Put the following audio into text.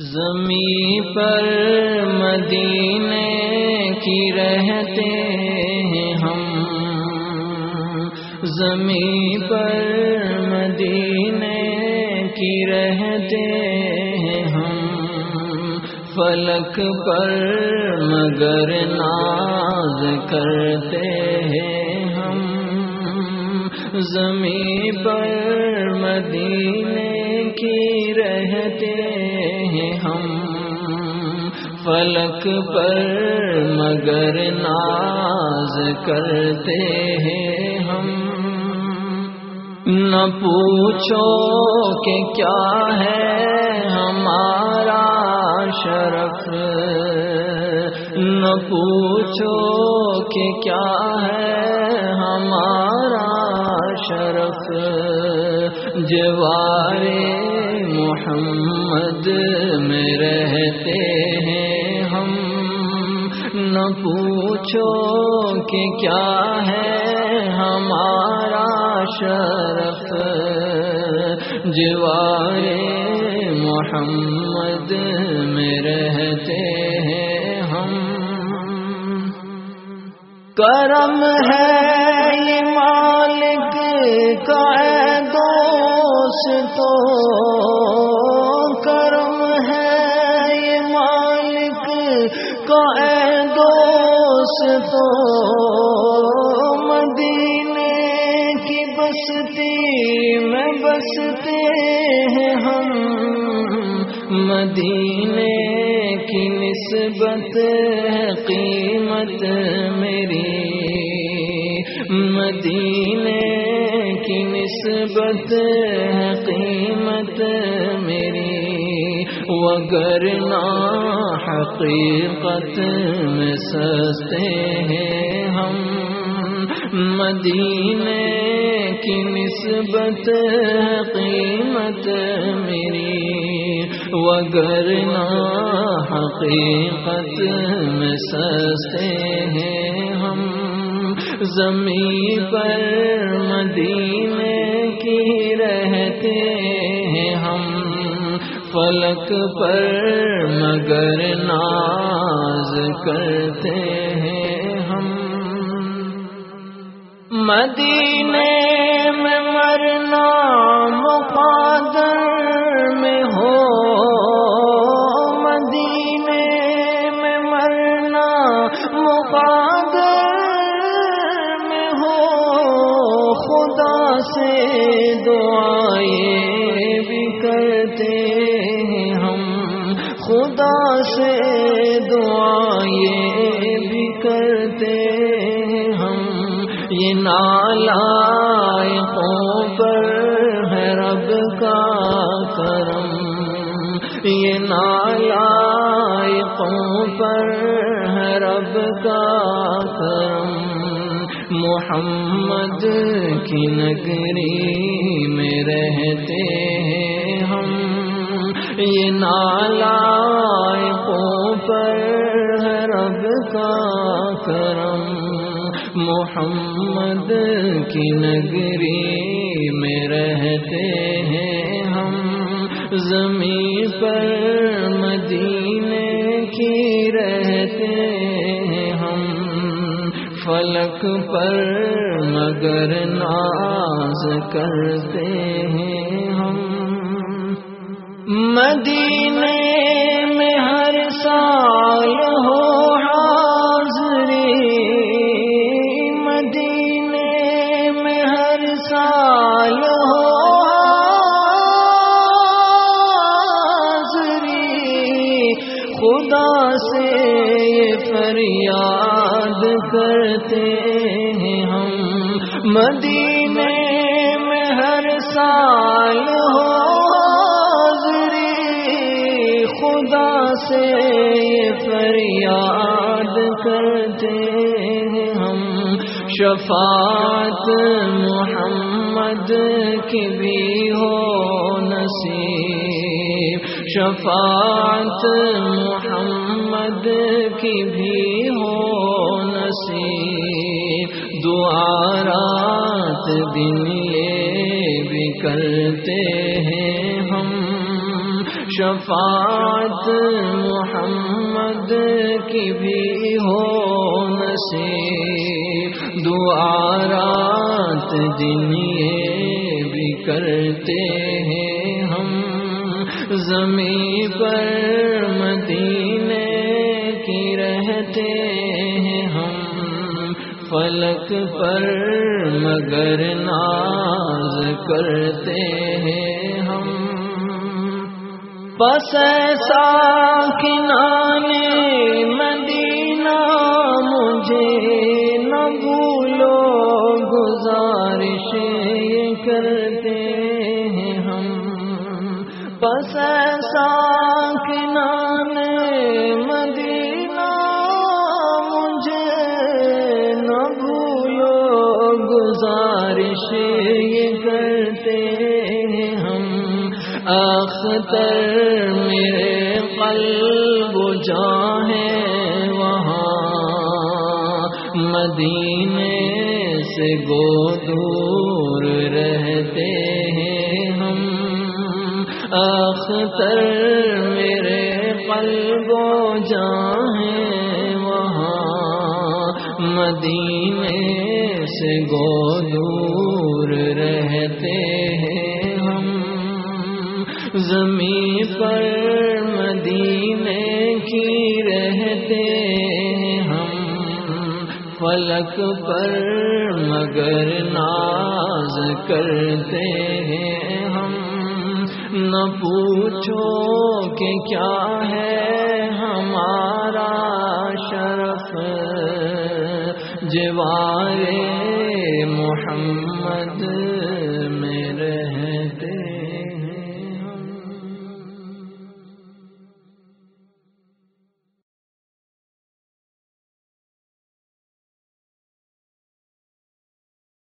زمیں پر مدینے کی رہتے ہیں ہم۔ زمیں پر مدینے کی رہتے ہیں ہم۔ فلک پر مگر ناز کرتے ہیں ہم۔ زمیں پر مدینے کی رہتے ہیں فلک پر مگر ناز کرتے ہیں ہم۔ نہ پوچھو کہ کیا ہے ہمارا شرف۔ نہ پوچھو کہ کیا ہے ہمارا شرف۔ جوارے محمد میں رہتے ہیں نہ پوچھو کہ کیا ہے ہمارا شرف۔ جوار محمد میں رہتے ہیں ہم۔ کرم ہے یہ مالک کا دوست تو۔ کرم ہے یہ مالک کا دوست تو مدینے کی بستی میں بستے ہیں ہم۔ مدینے کی نسبت ہے قیمت میری۔ مدینے کی نسبت ہے قیمت میری۔ وگرنا حقیقت میں سستے ہیں ہم۔ مدینے کی نسبت قیمت میری۔ وگرنا حقیقت میں سستے ہیں ہم۔ زمین پر مدینے کی رہتے ہیں فلک پر مگر ناز کرتے ہیں ہم۔ مدینے میں مرنا مقادر میں ہو۔ مدینے میں مرنا مقادر میں ہو۔ خدا سے دعائیں خدا سے دعائیں بھی کرتے ہیں ہم۔ یہ نالا پر ہے رب کا کرم۔ یہ نالا پر ہے رب کا کرم۔ محمد کی نگری میں رہتے ہیں ہم۔ یہ نالا پر ہے رب کا کرم۔ محمد کی نگری میں رہتے ہیں ہم۔ زمین پر مدینے کی رہتے ہیں ہم۔ فلک پر مگر ناز کرتے ہیں۔ مدینے میں ہر سال ہو حاضری۔ مدینے میں ہر سال ہو حاضری۔ خدا سے یہ فریاد کرتے ہیں ہم۔ مدینے میں ہر سال ہو سے یہ فریاد کرتے ہیں ہم۔ شفاعت محمد کی بھی ہو نصیب۔ شفاعت محمد کی بھی ہو نصیب۔ دعا رات دن یہ بھی کرتے ہیں ہم۔ شفاعت محمد کی بھی ہو نصیب، دعا رات دن یہ بھی کرتے ہیں ہم۔ زمین پر مدینے کی رہتے ہیں ہم۔ فلک پر مگر ناز کرتے ہیں۔ بس ایسا کنانے مدینہ مجھے نہ بھولو، گزارش کرتے ہیں ہم۔ بس ایسا کنانے مدینہ مجھے نہ بھولو، گزارش کرتے ہیں ہم۔ اختر میرے قلب ہے وہاں مدینے سے گو دور رہتے ہیں ہم۔ اختر میرے قلب جا ہے وہاں مدینے سے گو دور زمین پر مدینے کی رہتے ہم، فلک پر مگر ناز کرتے ہیں ہم۔ نہ پوچھو کہ کیا ہے ہمارا شرف جواب